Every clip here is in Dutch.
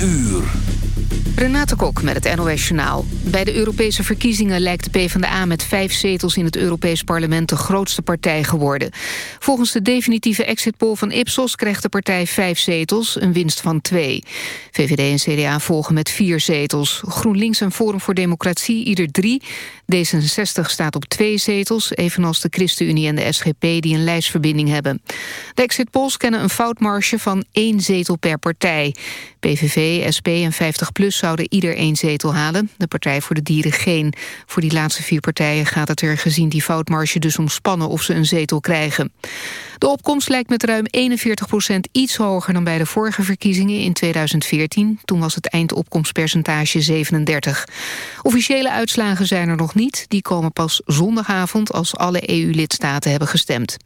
uur. Renate Kok met het NOS Journaal. Bij de Europese verkiezingen lijkt de PvdA met vijf zetels in het Europees Parlement de grootste partij geworden. Volgens de definitieve exitpoll van Ipsos krijgt de partij vijf zetels, een winst van twee. VVD en CDA volgen met vier zetels. GroenLinks en Forum voor Democratie ieder drie. D66 staat op twee zetels, evenals de ChristenUnie en de SGP die een lijstverbinding hebben. De exitpolls kennen een foutmarge van één zetel per partij. PVV, SP en 50PLUS zouden ieder één zetel halen. De Partij voor de Dieren geen. Voor die laatste vier partijen gaat het er gezien die foutmarge dus om spannen of ze een zetel krijgen. De opkomst lijkt met ruim 41 procent iets hoger dan bij de vorige verkiezingen in 2014. Toen was het eindopkomstpercentage 37. Officiële uitslagen zijn er nog niet. Die komen pas zondagavond als alle EU-lidstaten hebben gestemd.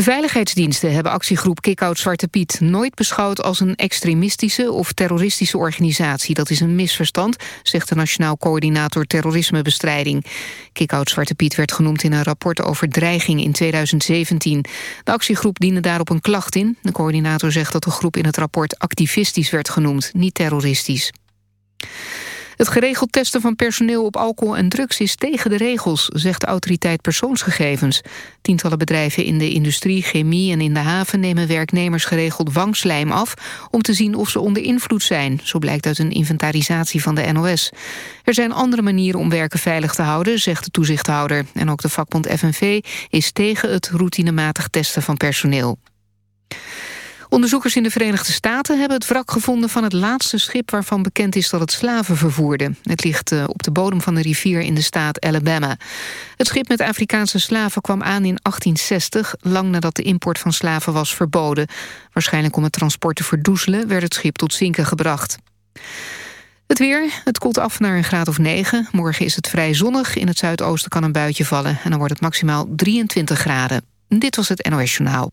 De veiligheidsdiensten hebben actiegroep Kickout Zwarte Piet nooit beschouwd als een extremistische of terroristische organisatie. Dat is een misverstand, zegt de Nationaal Coördinator Terrorismebestrijding. Kickout Zwarte Piet werd genoemd in een rapport over dreiging in 2017. De actiegroep diende daarop een klacht in. De coördinator zegt dat de groep in het rapport activistisch werd genoemd, niet terroristisch. Het geregeld testen van personeel op alcohol en drugs is tegen de regels, zegt de autoriteit persoonsgegevens. Tientallen bedrijven in de industrie, chemie en in de haven nemen werknemers geregeld wangslijm af om te zien of ze onder invloed zijn, zo blijkt uit een inventarisatie van de NOS. Er zijn andere manieren om werken veilig te houden, zegt de toezichthouder. En ook de vakbond FNV is tegen het routinematig testen van personeel. Onderzoekers in de Verenigde Staten hebben het wrak gevonden van het laatste schip waarvan bekend is dat het slaven vervoerde. Het ligt eh, op de bodem van de rivier in de staat Alabama. Het schip met Afrikaanse slaven kwam aan in 1860, lang nadat de import van slaven was verboden. Waarschijnlijk om het transport te verdoezelen werd het schip tot zinken gebracht. Het weer, het koelt af naar een graad of 9. Morgen is het vrij zonnig, in het zuidoosten kan een buitje vallen... en dan wordt het maximaal 23 graden. Dit was het NOS Journaal.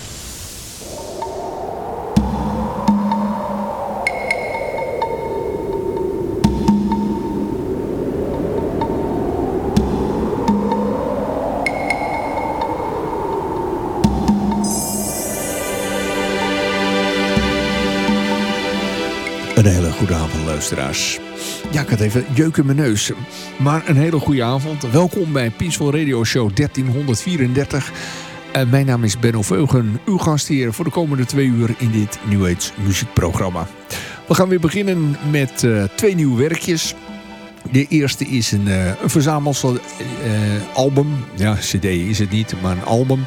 Een hele goede avond, luisteraars. Ja, ik had even jeuk in mijn neus. Maar een hele goede avond. Welkom bij Peaceful Radio Show 1334. Uh, mijn naam is Benno Veugen, uw gastheer voor de komende twee uur in dit New Age muziekprogramma. We gaan weer beginnen met uh, twee nieuwe werkjes. De eerste is een, uh, een verzamelsalbum. ja, cd is het niet, maar een album.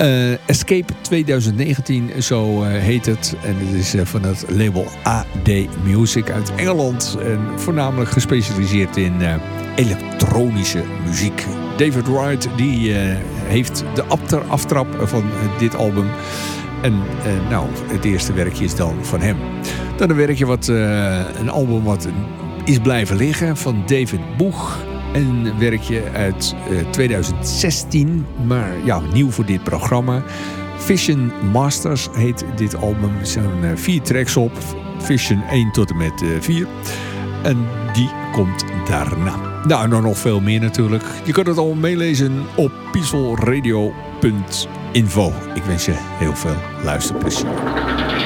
Uh, Escape 2019, zo uh, heet het. En het is uh, van het label AD Music uit Engeland. En voornamelijk gespecialiseerd in elektronische muziek. David Wright die, heeft de aftrap van dit album. En nou, het eerste werkje is dan van hem. Dan een werkje wat, een album wat is blijven liggen van David Boeg. Een werkje uit uh, 2016, maar ja, nieuw voor dit programma. Vision Masters heet dit album. Er zijn uh, vier tracks op. Vision 1 tot en met uh, 4. En die komt daarna. Nou, en dan nog veel meer natuurlijk. Je kunt het allemaal meelezen op peacefulradio.info. Ik wens je heel veel luisterplezier.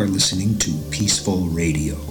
Are listening to Peaceful Radio.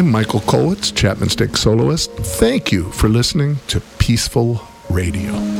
I'm Michael Kolwitz, Chapman Stick soloist. Thank you for listening to Peaceful Radio.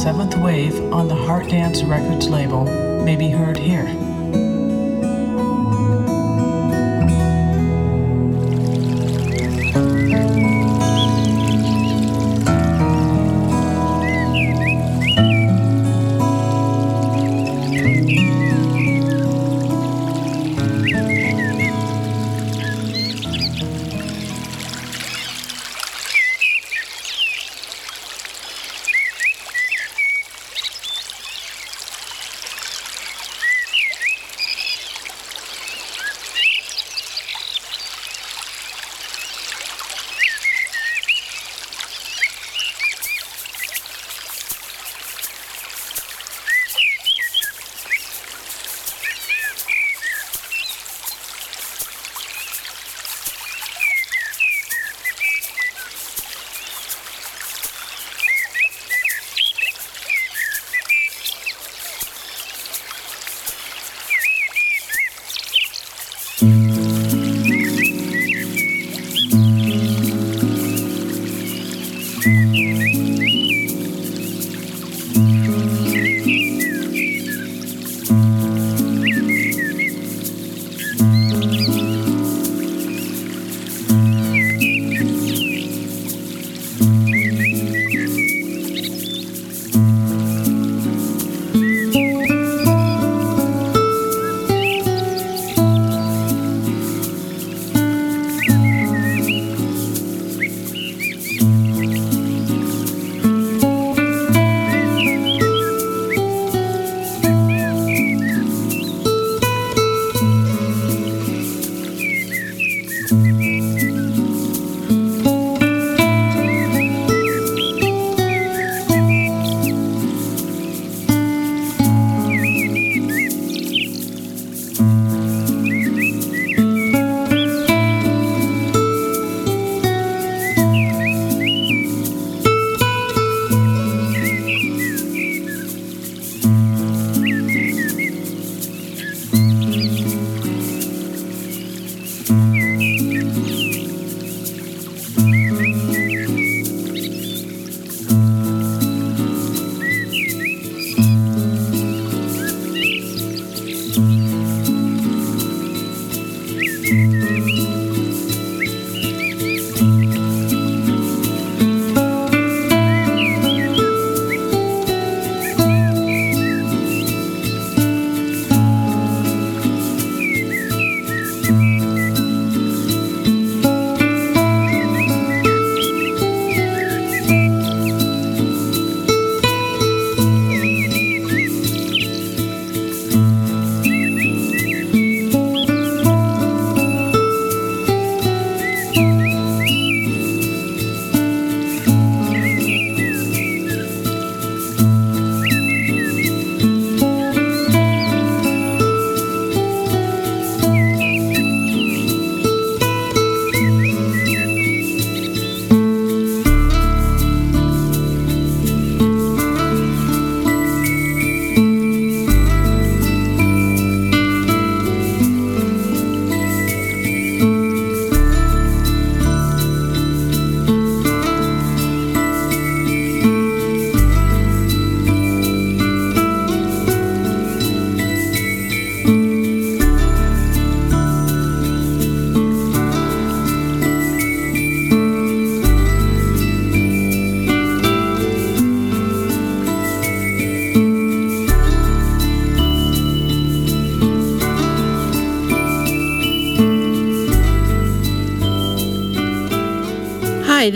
Seventh Wave, on the Heart Dance Records label, may be heard here.